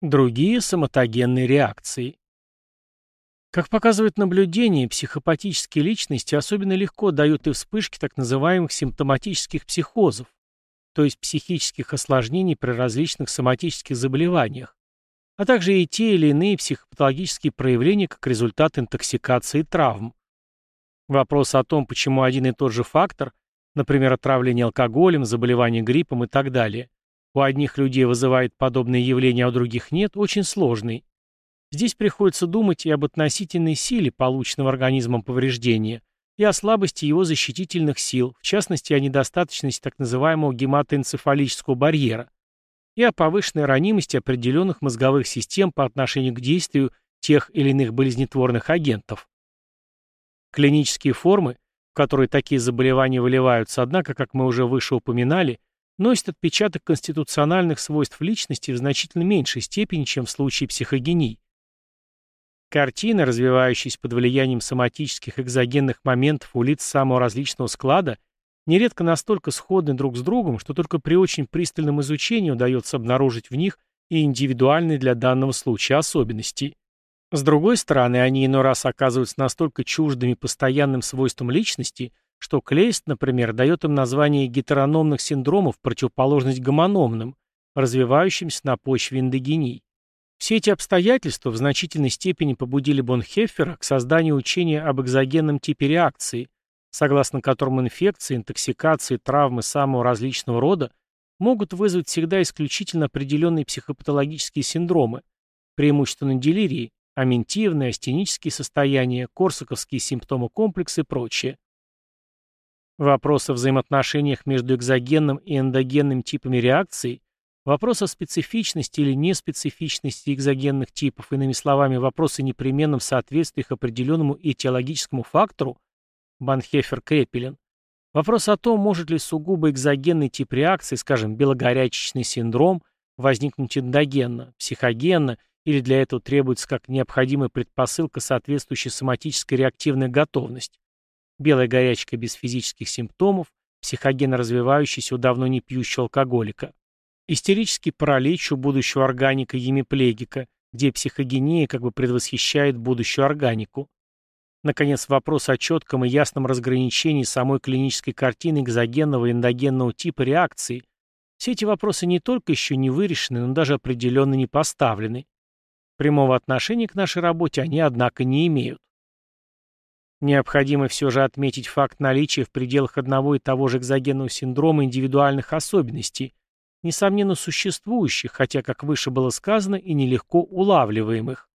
Другие соматогенные реакции. Как показывает наблюдение, психопатические личности особенно легко дают и вспышки так называемых симптоматических психозов, то есть психических осложнений при различных соматических заболеваниях, а также и те или иные психопатологические проявления как результат интоксикации травм. Вопрос о том, почему один и тот же фактор, например, отравление алкоголем, заболевание гриппом и так далее, у одних людей вызывает подобные явления, а у других нет, очень сложный. Здесь приходится думать и об относительной силе полученного организмом повреждения, и о слабости его защитительных сил, в частности о недостаточности так называемого гематоэнцефалического барьера, и о повышенной ранимости определенных мозговых систем по отношению к действию тех или иных болезнетворных агентов. Клинические формы, в которые такие заболевания выливаются, однако, как мы уже выше упоминали, носят отпечаток конституциональных свойств личности в значительно меньшей степени, чем в случае психогении. Картины, развивающиеся под влиянием соматических экзогенных моментов у лиц самого различного склада, нередко настолько сходны друг с другом, что только при очень пристальном изучении удается обнаружить в них и индивидуальные для данного случая особенности. С другой стороны, они иной раз оказываются настолько чуждыми постоянным свойствам личности, что Клейст, например, дает им название гетерономных синдромов противоположность гомономным, развивающимся на почве эндогении. Все эти обстоятельства в значительной степени побудили Бонхеффера к созданию учения об экзогенном типе реакции, согласно которому инфекции, интоксикации, травмы самого различного рода могут вызвать всегда исключительно определенные психопатологические синдромы, преимущественно делирии, аментивные, астенические состояния, корсаковские симптомы комплекса и прочее. Вопрос о взаимоотношениях между экзогенным и эндогенным типами реакции Вопрос о специфичности или неспецифичности экзогенных типов, иными словами, вопрос о непременном соответствии их определенному этиологическому фактору, Банхефер-Крепелин, вопрос о том, может ли сугубо экзогенный тип реакции, скажем, белогорячечный синдром, возникнуть эндогенно, психогенно, или для этого требуется как необходимая предпосылка соответствующая соматическая реактивная готовность, белая горячка без физических симптомов, психогенно развивающийся у давно не пьющего алкоголика. Истерический паралич у будущего органика емиплегика, где психогения как бы предвосхищает будущую органику. Наконец, вопрос о четком и ясном разграничении самой клинической картины экзогенного и эндогенного типа реакции. Все эти вопросы не только еще не вырешены, но даже определенно не поставлены. Прямого отношения к нашей работе они, однако, не имеют. Необходимо все же отметить факт наличия в пределах одного и того же экзогенного синдрома индивидуальных особенностей, несомненно существующих, хотя, как выше было сказано, и нелегко улавливаемых.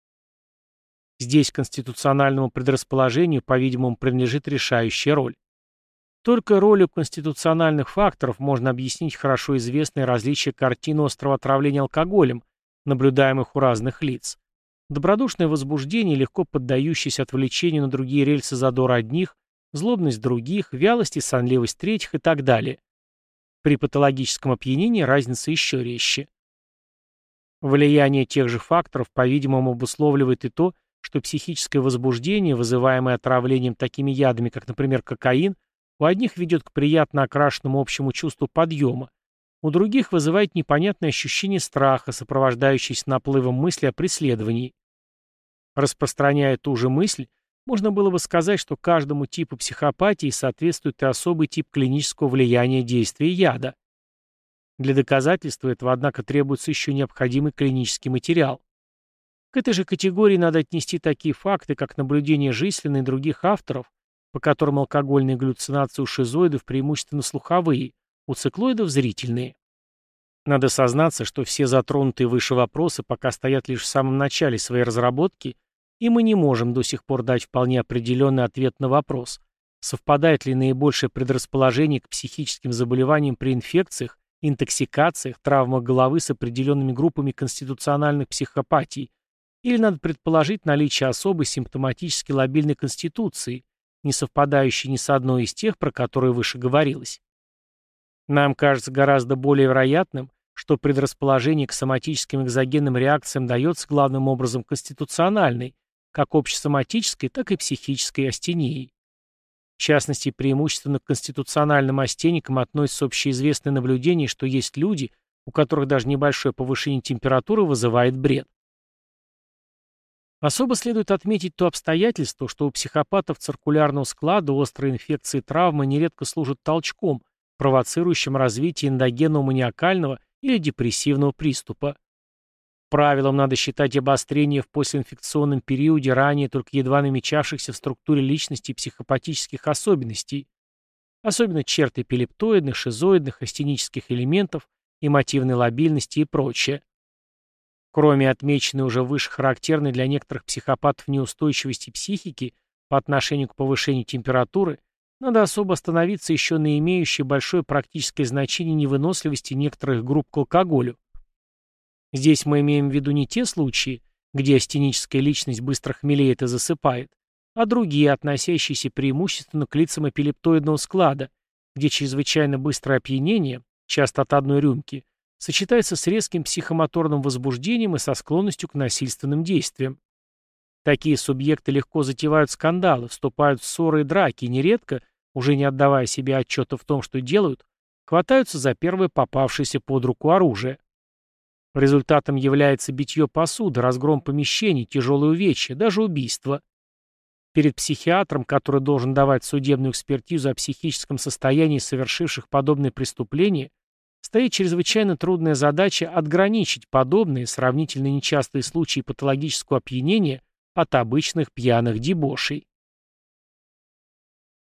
Здесь конституциональному предрасположению, по-видимому, принадлежит решающая роль. Только ролью конституциональных факторов можно объяснить хорошо известные различия картин острого отравления алкоголем, наблюдаемых у разных лиц. Добродушное возбуждение, легко поддающееся отвлечению на другие рельсы задора одних, злобность других, вялость и сонливость третьих и так далее. При патологическом опьянении разница еще резче. Влияние тех же факторов, по-видимому, обусловливает и то, что психическое возбуждение, вызываемое отравлением такими ядами, как, например, кокаин, у одних ведет к приятно окрашенному общему чувству подъема, у других вызывает непонятное ощущение страха, сопровождающееся наплывом мысли о преследовании. Распространяя ту же мысль, можно было бы сказать, что каждому типу психопатии соответствует и особый тип клинического влияния действия яда. Для доказательства этого, однако, требуется еще необходимый клинический материал. К этой же категории надо отнести такие факты, как наблюдение Жислина и других авторов, по которым алкогольные галлюцинации у шизоидов преимущественно слуховые, у циклоидов зрительные. Надо сознаться, что все затронутые выше вопросы пока стоят лишь в самом начале своей разработки и мы не можем до сих пор дать вполне определенный ответ на вопрос, совпадает ли наибольшее предрасположение к психическим заболеваниям при инфекциях, интоксикациях, травмах головы с определенными группами конституциональных психопатий, или надо предположить наличие особой симптоматически лобильной конституции, не совпадающей ни с одной из тех, про которые выше говорилось. Нам кажется гораздо более вероятным, что предрасположение к соматическим экзогенным реакциям дается главным образом конституциональной, как общесоматической, так и психической астенией. В частности, преимущественно к конституциональным астеникам относятся общеизвестное наблюдение, что есть люди, у которых даже небольшое повышение температуры вызывает бред. Особо следует отметить то обстоятельство, что у психопатов циркулярного склада острые инфекции и травмы нередко служат толчком, провоцирующим развитие эндогенного маниакального или депрессивного приступа. Правилом надо считать обострение в послеинфекционном периоде ранее только едва намечавшихся в структуре личности психопатических особенностей, особенно черт эпилептоидных, шизоидных, астенических элементов, эмотивной лобильности и прочее. Кроме отмеченной уже выше характерной для некоторых психопатов неустойчивости психики по отношению к повышению температуры, надо особо остановиться еще на имеющей большое практическое значение невыносливости некоторых групп к алкоголю. Здесь мы имеем в виду не те случаи, где астеническая личность быстро хмелеет и засыпает, а другие, относящиеся преимущественно к лицам эпилептоидного склада, где чрезвычайно быстрое опьянение, часто от одной рюмки, сочетается с резким психомоторным возбуждением и со склонностью к насильственным действиям. Такие субъекты легко затевают скандалы, вступают в ссоры и драки и нередко, уже не отдавая себе отчета в том, что делают, хватаются за первое попавшееся под руку оружие. Результатом является битье посуды, разгром помещений, тяжелые увечья, даже убийство. Перед психиатром, который должен давать судебную экспертизу о психическом состоянии совершивших подобные преступления, стоит чрезвычайно трудная задача отграничить подобные, сравнительно нечастые случаи патологического опьянения от обычных пьяных дебошей.